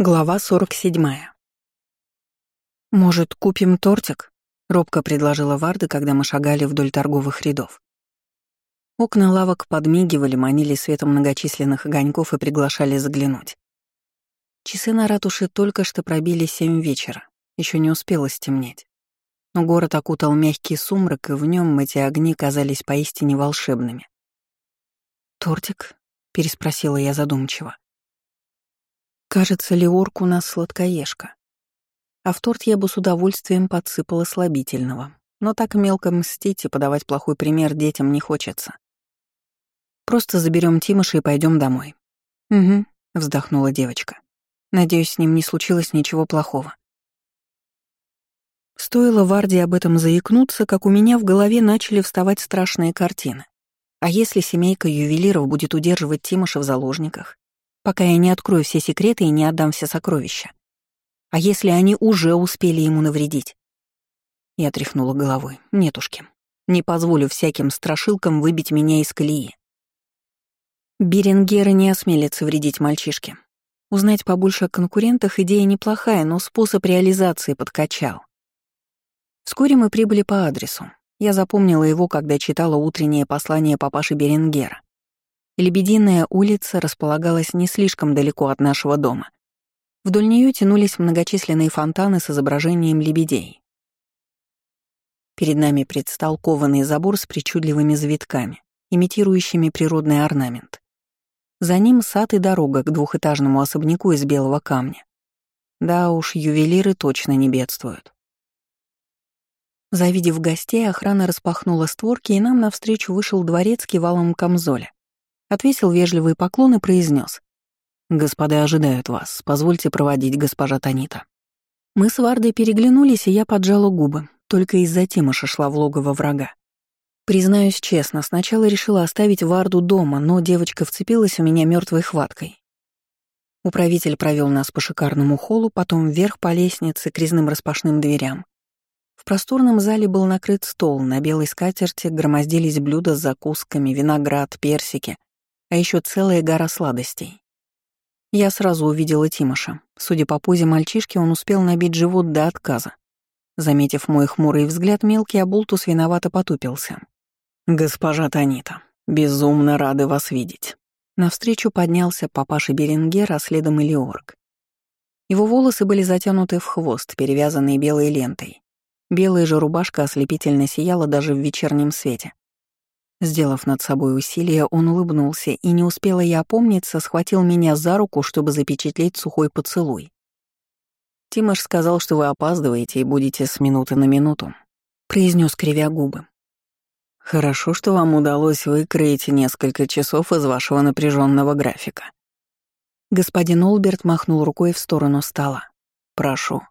Глава 47. «Может, купим тортик?» — робко предложила Варда, когда мы шагали вдоль торговых рядов. Окна лавок подмигивали, манили светом многочисленных огоньков и приглашали заглянуть. Часы на ратуше только что пробили семь вечера, еще не успело стемнеть. Но город окутал мягкий сумрак, и в нем эти огни казались поистине волшебными. «Тортик?» — переспросила я задумчиво. Кажется, Леорк у нас сладкоежка. А в торт я бы с удовольствием подсыпала слабительного. Но так мелко мстить и подавать плохой пример детям не хочется. Просто заберем Тимоша и пойдем домой. Угу, вздохнула девочка. Надеюсь, с ним не случилось ничего плохого. Стоило Варде об этом заикнуться, как у меня в голове начали вставать страшные картины. А если семейка ювелиров будет удерживать Тимоша в заложниках? Пока я не открою все секреты и не отдам все сокровища. А если они уже успели ему навредить? Я тряхнула головой. Нетушки. Не позволю всяким страшилкам выбить меня из колеи. Беренгеры не осмелятся вредить мальчишке. Узнать побольше о конкурентах идея неплохая, но способ реализации подкачал. Вскоре мы прибыли по адресу. Я запомнила его, когда читала утреннее послание папаши Беренгера. Лебединая улица располагалась не слишком далеко от нашего дома. Вдоль нее тянулись многочисленные фонтаны с изображением лебедей. Перед нами предстал кованый забор с причудливыми завитками, имитирующими природный орнамент. За ним сад и дорога к двухэтажному особняку из белого камня. Да уж, ювелиры точно не бедствуют. Завидев гостей, охрана распахнула створки, и нам навстречу вышел дворецкий валом камзоля отвесил вежливый поклон и произнес: «Господа ожидают вас. Позвольте проводить госпожа Танита». Мы с Вардой переглянулись, и я поджала губы. Только из-за Тимоша шла в логово врага. Признаюсь честно, сначала решила оставить Варду дома, но девочка вцепилась у меня мертвой хваткой. Управитель провел нас по шикарному холлу, потом вверх по лестнице к резным распашным дверям. В просторном зале был накрыт стол, на белой скатерти громоздились блюда с закусками, виноград, персики, а еще целая гора сладостей. Я сразу увидела Тимоша. Судя по позе мальчишки, он успел набить живот до отказа. Заметив мой хмурый взгляд, мелкий обултус виновато потупился. «Госпожа Танита, безумно рады вас видеть». Навстречу поднялся папаша Беренгер, а следом и. Его волосы были затянуты в хвост, перевязанные белой лентой. Белая же рубашка ослепительно сияла даже в вечернем свете. Сделав над собой усилие, он улыбнулся, и не успела я опомниться, схватил меня за руку, чтобы запечатлеть сухой поцелуй. «Тимош сказал, что вы опаздываете и будете с минуты на минуту», — произнес кривя губы. «Хорошо, что вам удалось выкроить несколько часов из вашего напряженного графика». Господин Олберт махнул рукой в сторону стола. «Прошу».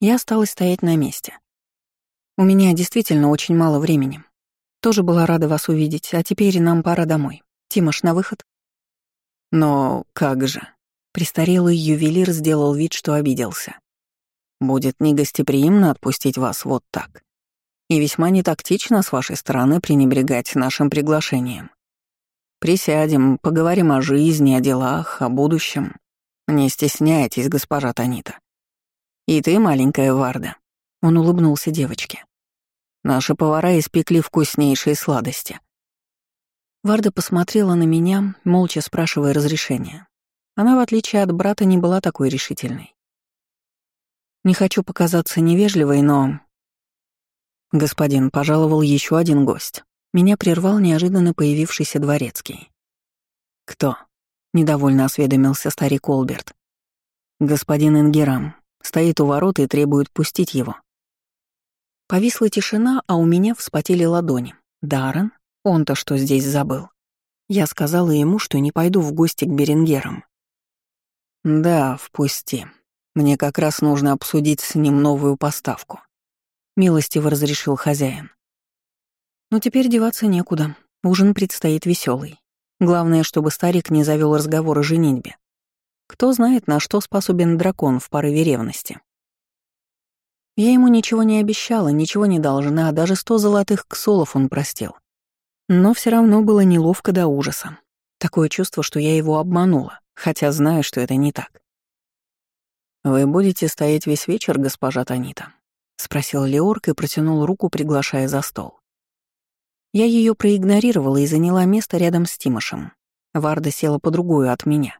Я осталась стоять на месте. У меня действительно очень мало времени, тоже была рада вас увидеть, а теперь нам пора домой. Тимош, на выход?» «Но как же?» Престарелый ювелир сделал вид, что обиделся. «Будет негостеприимно отпустить вас вот так. И весьма нетактично с вашей стороны пренебрегать нашим приглашением. Присядем, поговорим о жизни, о делах, о будущем. Не стесняйтесь, госпожа Танита. И ты, маленькая Варда». Он улыбнулся девочке. Наши повара испекли вкуснейшие сладости. Варда посмотрела на меня, молча спрашивая разрешения. Она, в отличие от брата, не была такой решительной. Не хочу показаться невежливой, но... Господин пожаловал еще один гость. Меня прервал неожиданно появившийся дворецкий. «Кто?» — недовольно осведомился старик Олберт. «Господин Ингерам. Стоит у ворот и требует пустить его». Повисла тишина, а у меня вспотели ладони. Даррен? Он-то что здесь забыл? Я сказала ему, что не пойду в гости к Беренгерам. «Да, впусти. Мне как раз нужно обсудить с ним новую поставку», — милостиво разрешил хозяин. Но теперь деваться некуда. Ужин предстоит веселый. Главное, чтобы старик не завел разговор о женитьбе. Кто знает, на что способен дракон в порыве ревности. Я ему ничего не обещала, ничего не должна, даже сто золотых ксолов он простил. Но все равно было неловко до ужаса. Такое чувство, что я его обманула, хотя знаю, что это не так. «Вы будете стоять весь вечер, госпожа Танита?» — спросил Леорк и протянул руку, приглашая за стол. Я ее проигнорировала и заняла место рядом с Тимошем. Варда села по другую от меня.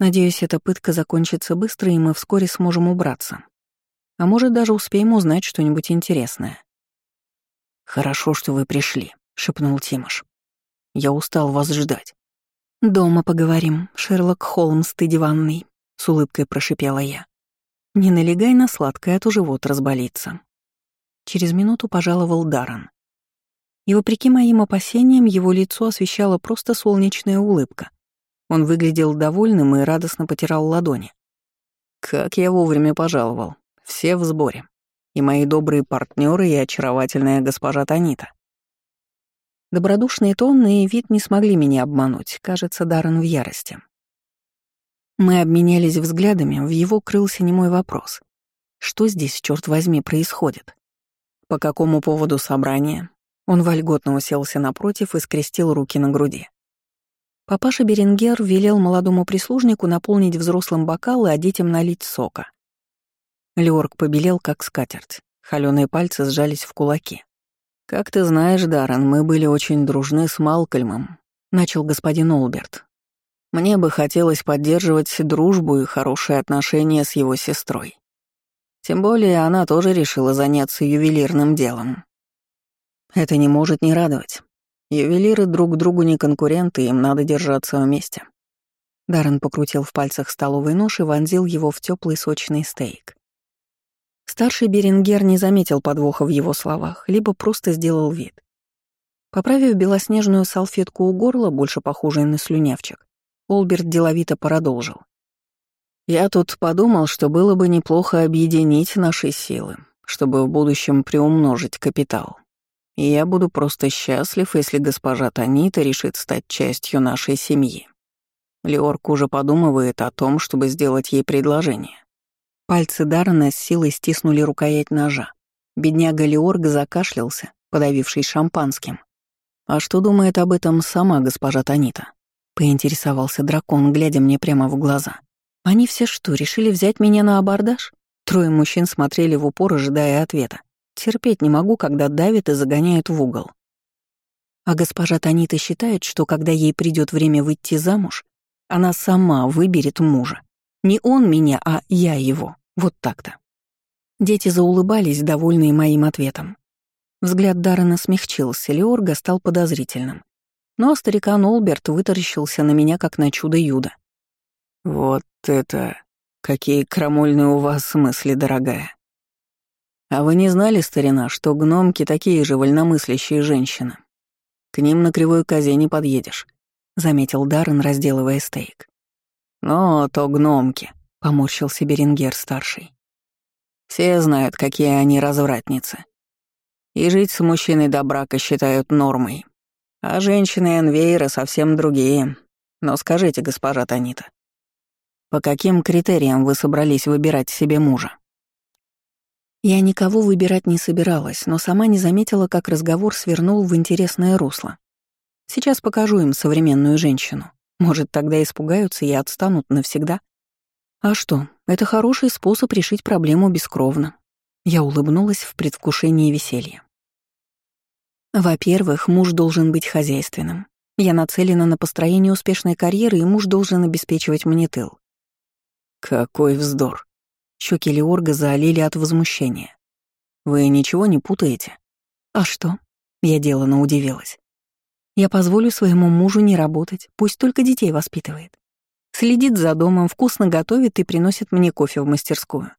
Надеюсь, эта пытка закончится быстро, и мы вскоре сможем убраться. А может, даже успеем узнать что-нибудь интересное. «Хорошо, что вы пришли», — шепнул Тимош. «Я устал вас ждать». «Дома поговорим, Шерлок Холмс, ты диванный», — с улыбкой прошипела я. «Не налегай на сладкое, а то живот разболится». Через минуту пожаловал Даран. И вопреки моим опасениям, его лицо освещала просто солнечная улыбка. Он выглядел довольным и радостно потирал ладони. «Как я вовремя пожаловал. Все в сборе. И мои добрые партнеры и очаровательная госпожа Танита». Добродушные тонны и вид не смогли меня обмануть, кажется, Даррен в ярости. Мы обменялись взглядами, в его крылся немой вопрос. Что здесь, черт возьми, происходит? По какому поводу собрания? Он вольготно уселся напротив и скрестил руки на груди. Папаша Беренгер велел молодому прислужнику наполнить взрослым бокалы, а детям налить сока. Леорг побелел, как скатерть. Холёные пальцы сжались в кулаки. «Как ты знаешь, Даррен, мы были очень дружны с Малкольмом», — начал господин Олберт. «Мне бы хотелось поддерживать дружбу и хорошие отношения с его сестрой. Тем более она тоже решила заняться ювелирным делом. Это не может не радовать. Ювелиры друг другу не конкуренты, им надо держаться вместе. Даррен покрутил в пальцах столовый нож и вонзил его в теплый сочный стейк. Старший Берингер не заметил подвоха в его словах, либо просто сделал вид. Поправив белоснежную салфетку у горла, больше похожей на слюнявчик, Олберт деловито продолжил. «Я тут подумал, что было бы неплохо объединить наши силы, чтобы в будущем приумножить капитал. И я буду просто счастлив, если госпожа Танита решит стать частью нашей семьи. Леорк уже подумывает о том, чтобы сделать ей предложение. Пальцы Даррена с силой стиснули рукоять ножа. Бедняга Леорг закашлялся, подавивший шампанским. «А что думает об этом сама госпожа Танита?» — поинтересовался дракон, глядя мне прямо в глаза. «Они все что, решили взять меня на абордаж?» Трое мужчин смотрели в упор, ожидая ответа. Терпеть не могу, когда давят и загоняют в угол. А госпожа Танита считает, что когда ей придет время выйти замуж, она сама выберет мужа. Не он меня, а я его. Вот так-то. Дети заулыбались, довольные моим ответом. Взгляд Даррена смягчился, Леорга стал подозрительным. Но старикан Олберт вытаращился на меня, как на чудо-юдо. «Вот это... Какие крамольные у вас мысли, дорогая!» А вы не знали, старина, что гномки такие же вольномыслящие женщины? К ним на кривой козе не подъедешь, — заметил Даррен, разделывая стейк. Но то гномки, — поморщился Берингер-старший. Все знают, какие они развратницы. И жить с мужчиной до брака считают нормой. А женщины Энвейра совсем другие. Но скажите, госпожа Танита, по каким критериям вы собрались выбирать себе мужа? Я никого выбирать не собиралась, но сама не заметила, как разговор свернул в интересное русло. Сейчас покажу им современную женщину. Может, тогда испугаются и отстанут навсегда. А что, это хороший способ решить проблему бескровно. Я улыбнулась в предвкушении веселья. Во-первых, муж должен быть хозяйственным. Я нацелена на построение успешной карьеры, и муж должен обеспечивать мне тыл. Какой вздор. Щеки Леорга заолели от возмущения. «Вы ничего не путаете?» «А что?» Я делано удивилась. «Я позволю своему мужу не работать, пусть только детей воспитывает. Следит за домом, вкусно готовит и приносит мне кофе в мастерскую.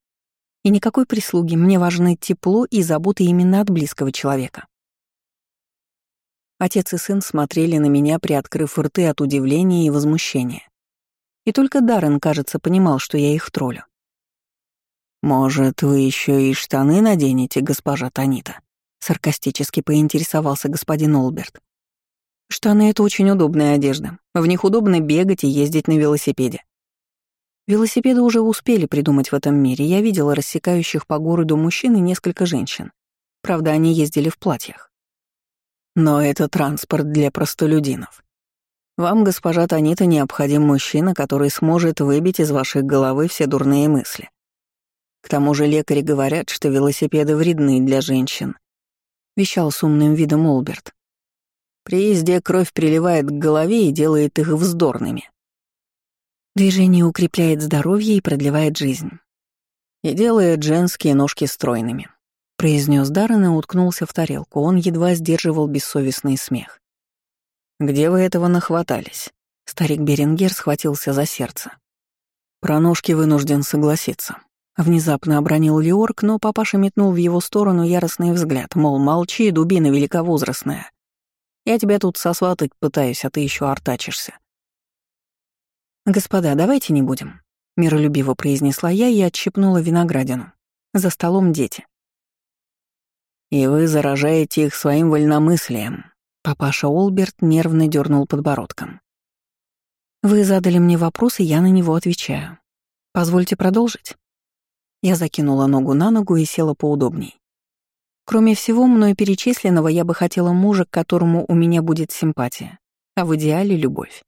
И никакой прислуги, мне важно тепло и забота именно от близкого человека». Отец и сын смотрели на меня, приоткрыв рты от удивления и возмущения. И только Даррен, кажется, понимал, что я их троллю. «Может, вы еще и штаны наденете, госпожа Танита?» — саркастически поинтересовался господин Олберт. «Штаны — это очень удобная одежда. В них удобно бегать и ездить на велосипеде». Велосипеды уже успели придумать в этом мире. Я видела рассекающих по городу мужчин и несколько женщин. Правда, они ездили в платьях. Но это транспорт для простолюдинов. Вам, госпожа Танита, необходим мужчина, который сможет выбить из вашей головы все дурные мысли. К тому же лекари говорят, что велосипеды вредны для женщин. Вещал с умным видом Олберт. При езде кровь приливает к голове и делает их вздорными. Движение укрепляет здоровье и продлевает жизнь. И делает женские ножки стройными. Произнес Даррен и уткнулся в тарелку. Он едва сдерживал бессовестный смех. «Где вы этого нахватались?» Старик Берингер схватился за сердце. Про ножки вынужден согласиться. Внезапно обронил Леорк, но папаша метнул в его сторону яростный взгляд, мол, молчи, дубина великовозрастная. Я тебя тут сосватать пытаюсь, а ты еще артачишься. «Господа, давайте не будем», — миролюбиво произнесла я и отщипнула виноградину. За столом дети. «И вы заражаете их своим вольномыслием», — папаша Олберт нервно дернул подбородком. «Вы задали мне вопрос, и я на него отвечаю. Позвольте продолжить?» Я закинула ногу на ногу и села поудобней. Кроме всего мной перечисленного, я бы хотела мужа, к которому у меня будет симпатия, а в идеале — любовь.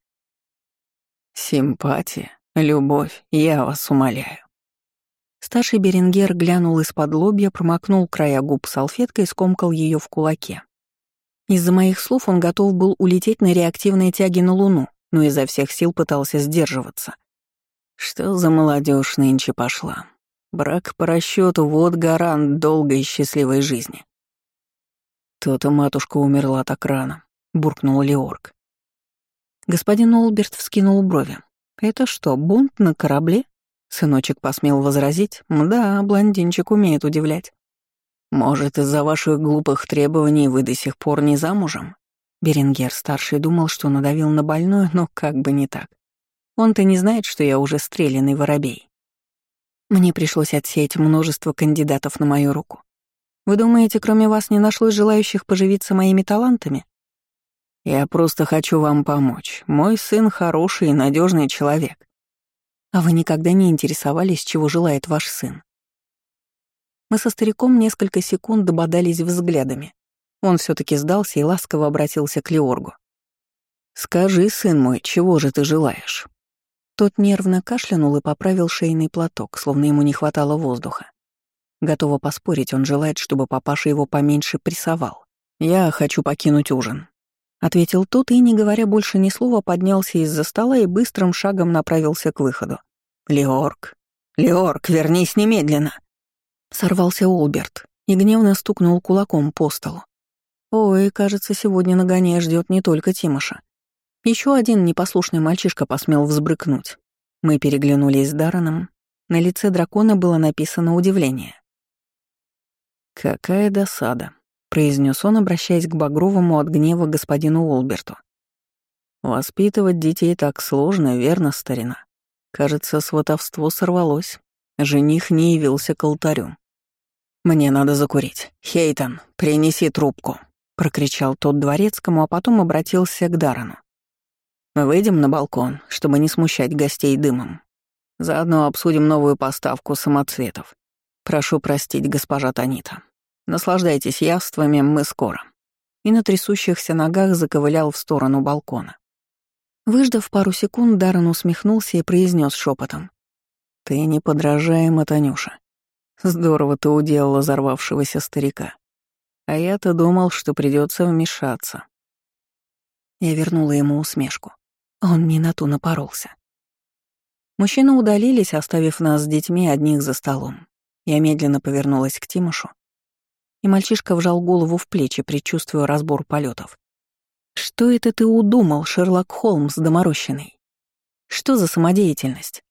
Симпатия, любовь, я вас умоляю. Старший Беренгер глянул из-под лобья, промокнул края губ салфеткой и скомкал ее в кулаке. Из-за моих слов он готов был улететь на реактивной тяге на Луну, но изо всех сил пытался сдерживаться. Что за молодежь нынче пошла? Брак по расчету вот гарант долгой и счастливой жизни. То-то матушка умерла так рано, буркнул Леорг. Господин Олберт вскинул брови. «Это что, бунт на корабле?» Сыночек посмел возразить. «Да, блондинчик умеет удивлять». «Может, из-за ваших глупых требований вы до сих пор не замужем?» Берингер-старший думал, что надавил на больную, но как бы не так. Он-то не знает, что я уже стрелянный воробей. Мне пришлось отсеять множество кандидатов на мою руку. Вы думаете, кроме вас не нашлось желающих поживиться моими талантами? Я просто хочу вам помочь. Мой сын хороший и надежный человек. А вы никогда не интересовались, чего желает ваш сын? Мы со стариком несколько секунд дободались взглядами. Он все таки сдался и ласково обратился к Леоргу. «Скажи, сын мой, чего же ты желаешь?» Тот нервно кашлянул и поправил шейный платок, словно ему не хватало воздуха. Готово поспорить, он желает, чтобы папаша его поменьше прессовал. «Я хочу покинуть ужин», — ответил тот и, не говоря больше ни слова, поднялся из-за стола и быстрым шагом направился к выходу. «Леорг! Леорг, вернись немедленно!» Сорвался Олберт и гневно стукнул кулаком по столу. Ой, кажется, сегодня нагоняя ждет не только Тимоша. Еще один непослушный мальчишка посмел взбрыкнуть. Мы переглянулись с Дараном. На лице дракона было написано удивление. «Какая досада», произнес он, обращаясь к Багровому от гнева господину Уолберту. «Воспитывать детей так сложно, верно, старина? Кажется, сватовство сорвалось. Жених не явился к алтарю. «Мне надо закурить. Хейтон, принеси трубку», — прокричал тот дворецкому, а потом обратился к Дарану. «Выйдем на балкон, чтобы не смущать гостей дымом. Заодно обсудим новую поставку самоцветов. Прошу простить, госпожа Танита». Наслаждайтесь явствами, мы скоро». И на трясущихся ногах заковылял в сторону балкона. Выждав пару секунд, Даррен усмехнулся и произнес шепотом: «Ты неподражаема, Танюша. Здорово ты уделала взорвавшегося старика. А я-то думал, что придется вмешаться». Я вернула ему усмешку. Он не на ту напоролся. Мужчины удалились, оставив нас с детьми одних за столом. Я медленно повернулась к Тимошу и мальчишка вжал голову в плечи, предчувствуя разбор полетов. «Что это ты удумал, Шерлок Холмс доморощенный? Что за самодеятельность?»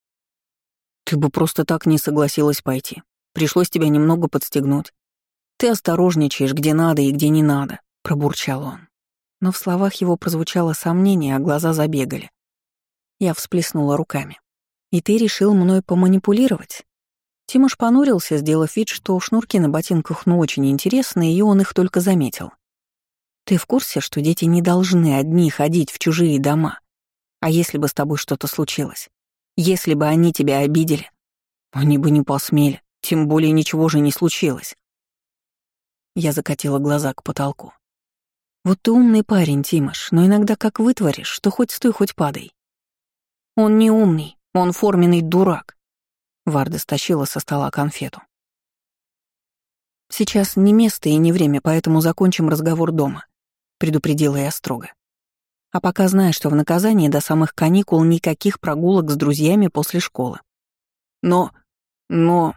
«Ты бы просто так не согласилась пойти. Пришлось тебя немного подстегнуть. Ты осторожничаешь, где надо и где не надо», — пробурчал он. Но в словах его прозвучало сомнение, а глаза забегали. Я всплеснула руками. «И ты решил мной поманипулировать? Тимош понурился, сделав вид, что шнурки на ботинках ну очень интересные, и он их только заметил. «Ты в курсе, что дети не должны одни ходить в чужие дома? А если бы с тобой что-то случилось? Если бы они тебя обидели? Они бы не посмели, тем более ничего же не случилось». Я закатила глаза к потолку. Вот ты умный парень, Тимош, но иногда как вытворишь, что хоть стой, хоть падай. Он не умный, он форменный дурак. Варда стащила со стола конфету. Сейчас не место и не время, поэтому закончим разговор дома, предупредила я строго. А пока знай, что в наказании до самых каникул никаких прогулок с друзьями после школы. Но... но...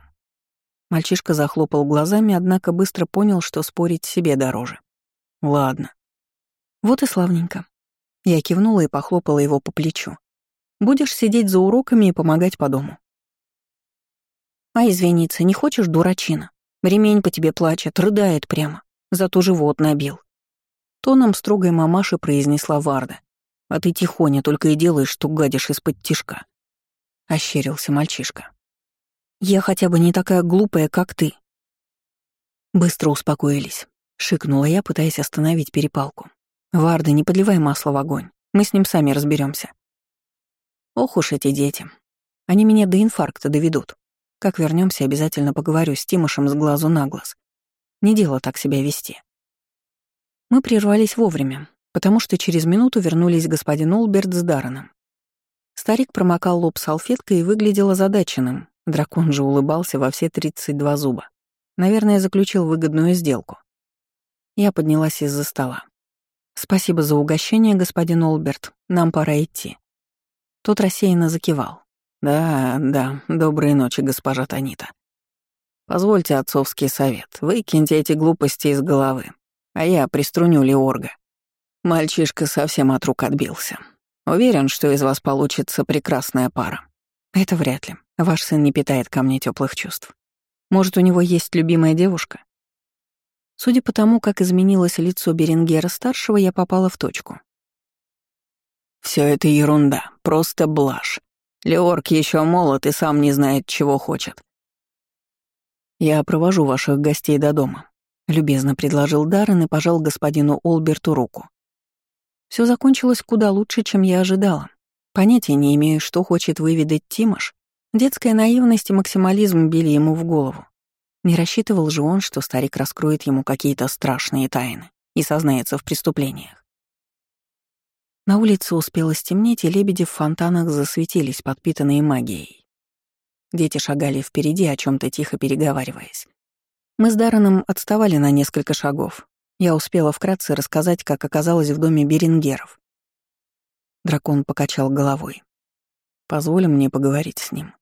Мальчишка захлопал глазами, однако быстро понял, что спорить себе дороже. Ладно. Вот и славненько. Я кивнула и похлопала его по плечу. Будешь сидеть за уроками и помогать по дому. А извиниться не хочешь, дурачина? Ремень по тебе плачет, рыдает прямо. Зато живот набил. Тоном строгой мамаши произнесла Варда. «А ты тихоня только и делаешь, что гадишь из-под тишка». Ощерился мальчишка. «Я хотя бы не такая глупая, как ты». Быстро успокоились. Шикнула я, пытаясь остановить перепалку. «Варда, не подливай масло в огонь. Мы с ним сами разберемся. Ох уж эти дети. Они меня до инфаркта доведут. Как вернемся, обязательно поговорю с Тимошем с глазу на глаз. Не дело так себя вести. Мы прервались вовремя, потому что через минуту вернулись господин Олберт с Дарреном. Старик промокал лоб салфеткой и выглядел озадаченным. Дракон же улыбался во все 32 зуба. Наверное, заключил выгодную сделку. Я поднялась из-за стола. «Спасибо за угощение, господин Олберт. Нам пора идти». Тот рассеянно закивал. «Да, да, доброй ночи, госпожа Танита. Позвольте отцовский совет. Выкиньте эти глупости из головы а я приструню Леорга. Мальчишка совсем от рук отбился. Уверен, что из вас получится прекрасная пара. Это вряд ли. Ваш сын не питает ко мне теплых чувств. Может, у него есть любимая девушка? Судя по тому, как изменилось лицо Беренгера-старшего, я попала в точку. Все это ерунда, просто блажь. Леорг еще молод и сам не знает, чего хочет. Я провожу ваших гостей до дома. Любезно предложил Даррен и пожал господину Олберту руку. Все закончилось куда лучше, чем я ожидала. Понятия не имею, что хочет выведать Тимош. Детская наивность и максимализм били ему в голову. Не рассчитывал же он, что старик раскроет ему какие-то страшные тайны и сознается в преступлениях. На улице успело стемнеть, и лебеди в фонтанах засветились, подпитанные магией. Дети шагали впереди, о чем то тихо переговариваясь. Мы с Дарреном отставали на несколько шагов. Я успела вкратце рассказать, как оказалась в доме Берингеров. Дракон покачал головой. «Позволь мне поговорить с ним.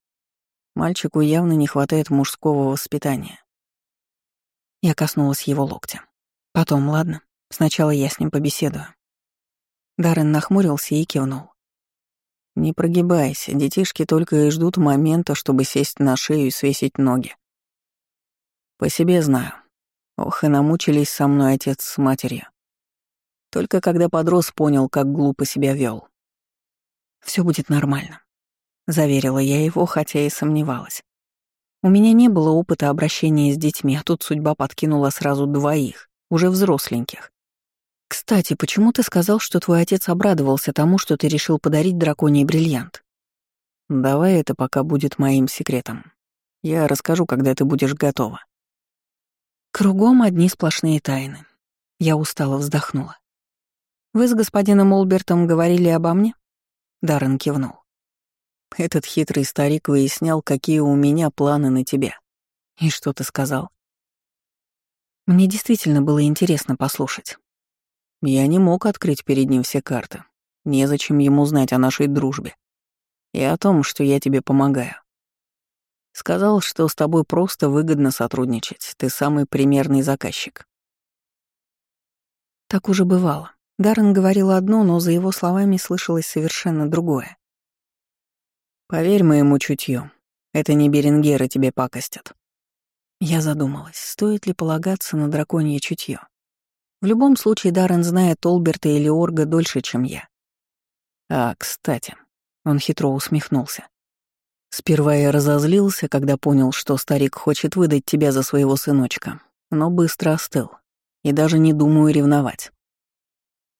Мальчику явно не хватает мужского воспитания». Я коснулась его локтя. «Потом, ладно. Сначала я с ним побеседую». Даррен нахмурился и кивнул. «Не прогибайся, детишки только и ждут момента, чтобы сесть на шею и свесить ноги. По себе знаю. Ох, и намучились со мной отец с матерью. Только когда подрос, понял, как глупо себя вел. Все будет нормально», — заверила я его, хотя и сомневалась. У меня не было опыта обращения с детьми, а тут судьба подкинула сразу двоих, уже взросленьких. «Кстати, почему ты сказал, что твой отец обрадовался тому, что ты решил подарить драконий бриллиант?» «Давай это пока будет моим секретом. Я расскажу, когда ты будешь готова». Кругом одни сплошные тайны. Я устало вздохнула. «Вы с господином Олбертом говорили обо мне?» Даррен кивнул. «Этот хитрый старик выяснял, какие у меня планы на тебя. И что ты сказал?» Мне действительно было интересно послушать. Я не мог открыть перед ним все карты. Незачем ему знать о нашей дружбе. И о том, что я тебе помогаю. Сказал, что с тобой просто выгодно сотрудничать, ты самый примерный заказчик. Так уже бывало. Даррен говорил одно, но за его словами слышалось совершенно другое. «Поверь моему чутью, это не Берингеры тебе пакостят». Я задумалась, стоит ли полагаться на драконье чутье. В любом случае Даррен знает Олберта или Орга дольше, чем я. А, кстати, он хитро усмехнулся. Сперва я разозлился, когда понял, что старик хочет выдать тебя за своего сыночка, но быстро остыл и даже не думаю ревновать.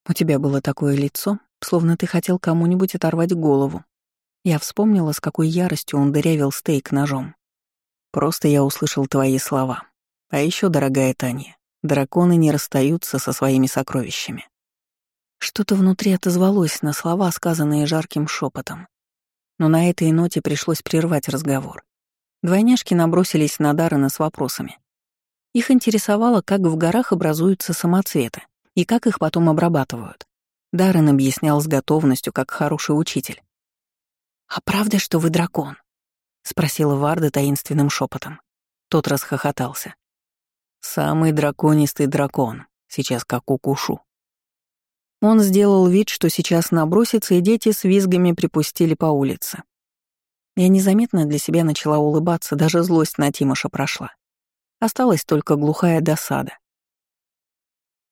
У тебя было такое лицо, словно ты хотел кому-нибудь оторвать голову. Я вспомнила, с какой яростью он дырявил стейк ножом. Просто я услышал твои слова. А еще, дорогая Таня, Драконы не расстаются со своими сокровищами. Что-то внутри отозвалось на слова, сказанные жарким шепотом. Но на этой ноте пришлось прервать разговор. Двойняшки набросились на Даррена с вопросами. Их интересовало, как в горах образуются самоцветы и как их потом обрабатывают. Даррен объяснял с готовностью, как хороший учитель. «А правда, что вы дракон?» — спросила Варда таинственным шепотом. Тот расхохотался. «Самый драконистый дракон, сейчас как укушу». Он сделал вид, что сейчас набросится, и дети с визгами припустили по улице. Я незаметно для себя начала улыбаться, даже злость на Тимоша прошла. Осталась только глухая досада.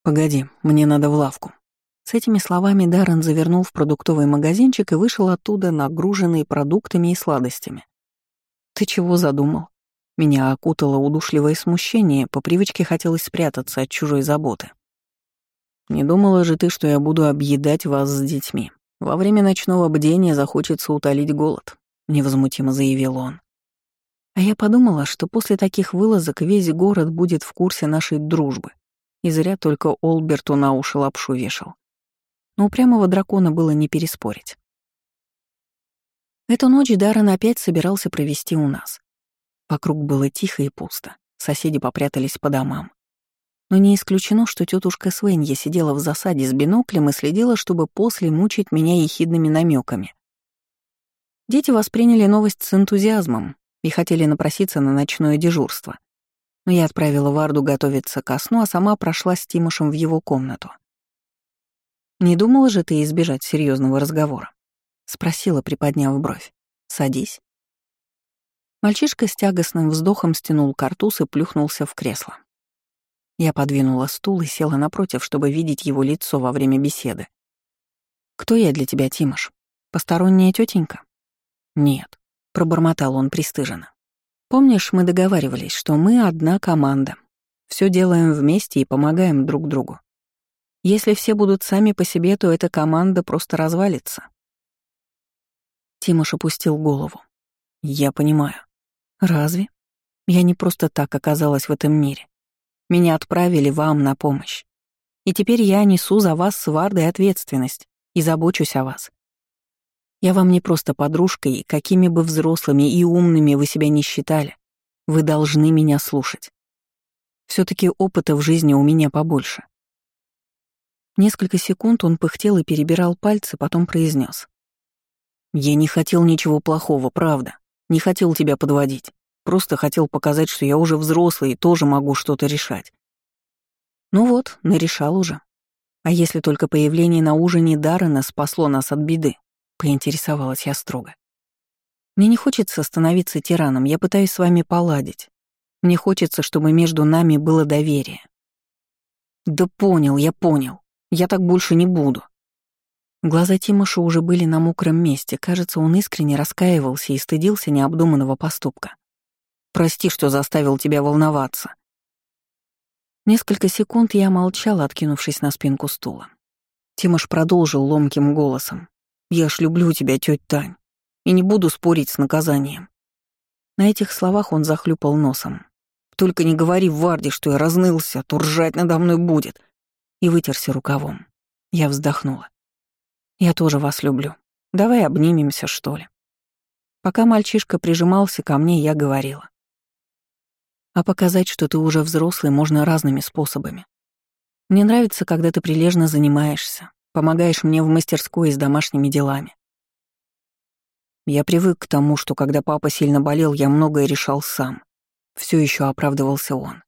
«Погоди, мне надо в лавку». С этими словами Даррен завернул в продуктовый магазинчик и вышел оттуда, нагруженный продуктами и сладостями. «Ты чего задумал?» Меня окутало удушливое смущение, по привычке хотелось спрятаться от чужой заботы. «Не думала же ты, что я буду объедать вас с детьми. Во время ночного бдения захочется утолить голод», — невозмутимо заявил он. А я подумала, что после таких вылазок весь город будет в курсе нашей дружбы, и зря только Олберту на уши лапшу вешал. Но упрямого дракона было не переспорить. Эту ночь Даррен опять собирался провести у нас. Вокруг было тихо и пусто, соседи попрятались по домам. Но не исключено, что тетушка Свенья сидела в засаде с биноклем и следила, чтобы после мучить меня ехидными намеками. Дети восприняли новость с энтузиазмом и хотели напроситься на ночное дежурство но я отправила Варду готовиться ко сну, а сама прошла с Тимошем в его комнату. «Не думала же ты избежать серьезного разговора?» — спросила, приподняв бровь. «Садись». Мальчишка с тягостным вздохом стянул картуз и плюхнулся в кресло. Я подвинула стул и села напротив, чтобы видеть его лицо во время беседы. «Кто я для тебя, Тимош? Посторонняя тетенька?» «Нет», — пробормотал он пристыженно. Помнишь, мы договаривались, что мы одна команда. Все делаем вместе и помогаем друг другу. Если все будут сами по себе, то эта команда просто развалится. Тимош опустил голову. Я понимаю. Разве? Я не просто так оказалась в этом мире. Меня отправили вам на помощь. И теперь я несу за вас с Вардой ответственность и забочусь о вас. Я вам не просто подружка, и какими бы взрослыми и умными вы себя не считали, вы должны меня слушать. все таки опыта в жизни у меня побольше. Несколько секунд он пыхтел и перебирал пальцы, потом произнес: «Я не хотел ничего плохого, правда. Не хотел тебя подводить. Просто хотел показать, что я уже взрослый и тоже могу что-то решать». Ну вот, нарешал уже. А если только появление на ужине Даррена спасло нас от беды? — поинтересовалась я строго. «Мне не хочется становиться тираном, я пытаюсь с вами поладить. Мне хочется, чтобы между нами было доверие». «Да понял, я понял. Я так больше не буду». Глаза Тимоша уже были на мокром месте. Кажется, он искренне раскаивался и стыдился необдуманного поступка. «Прости, что заставил тебя волноваться». Несколько секунд я молчала, откинувшись на спинку стула. Тимош продолжил ломким голосом. Я ж люблю тебя, тётя Тань, и не буду спорить с наказанием. На этих словах он захлюпал носом. Только не говори Варде, что я разнылся, то ржать надо мной будет. И вытерся рукавом. Я вздохнула. Я тоже вас люблю. Давай обнимемся, что ли. Пока мальчишка прижимался ко мне, я говорила. А показать, что ты уже взрослый, можно разными способами. Мне нравится, когда ты прилежно занимаешься, Помогаешь мне в мастерской с домашними делами. Я привык к тому, что когда папа сильно болел, я многое решал сам. Все еще оправдывался он.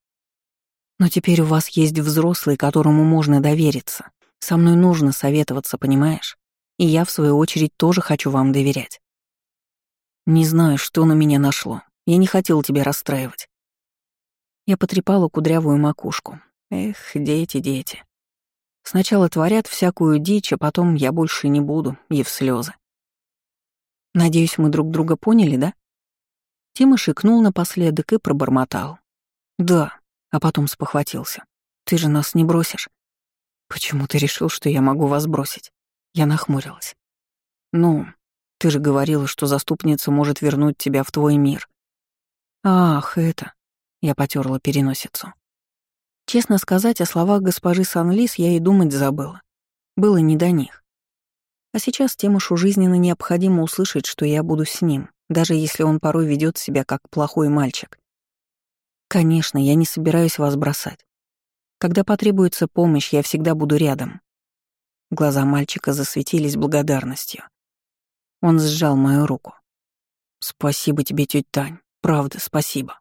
Но теперь у вас есть взрослый, которому можно довериться. Со мной нужно советоваться, понимаешь? И я, в свою очередь, тоже хочу вам доверять. Не знаю, что на меня нашло. Я не хотел тебя расстраивать. Я потрепала кудрявую макушку. Эх, дети, дети. Сначала творят всякую дичь, а потом я больше не буду, и в слезы. Надеюсь, мы друг друга поняли, да? Тима шикнул напоследок и пробормотал. Да, а потом спохватился. Ты же нас не бросишь. Почему ты решил, что я могу вас бросить? Я нахмурилась. Ну, ты же говорила, что заступница может вернуть тебя в твой мир. Ах, это... Я потерла переносицу. Честно сказать, о словах госпожи Санлис я и думать забыла. Было не до них. А сейчас Темушу жизненно необходимо услышать, что я буду с ним, даже если он порой ведет себя как плохой мальчик. Конечно, я не собираюсь вас бросать. Когда потребуется помощь, я всегда буду рядом. Глаза мальчика засветились благодарностью. Он сжал мою руку. «Спасибо тебе, тетя Тань, правда, спасибо».